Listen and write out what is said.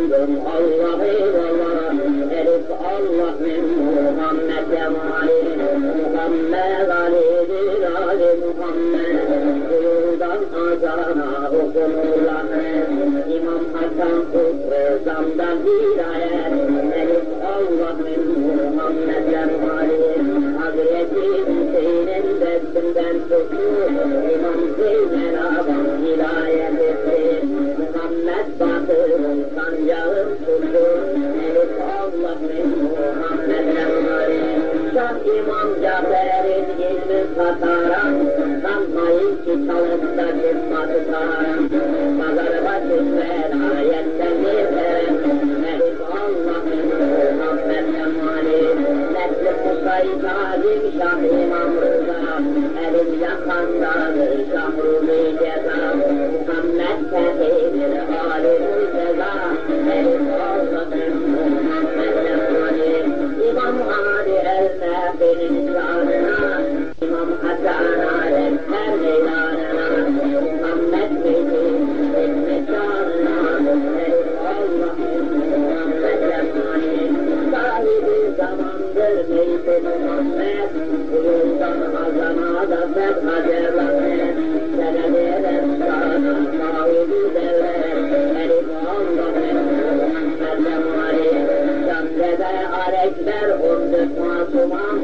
bağlandım Allah eyvallah Elif Allah min Muhammed'le mali Muhammed Ali'dir Ali Muhammed Kuyudan azana okunurlar İmam Hasan Kutlu Zam'dan Şah İmam Cafer'in ilmi sataran Sanmayın ki çalıkta çıkmadı taran Pazar başı felayetten yeterim Elif Allah min Muhammed'le mali Nesli Kusay Talim Şah İmam Rıza Elim yakandadır Şahruli Ceza Alekler ondur masumam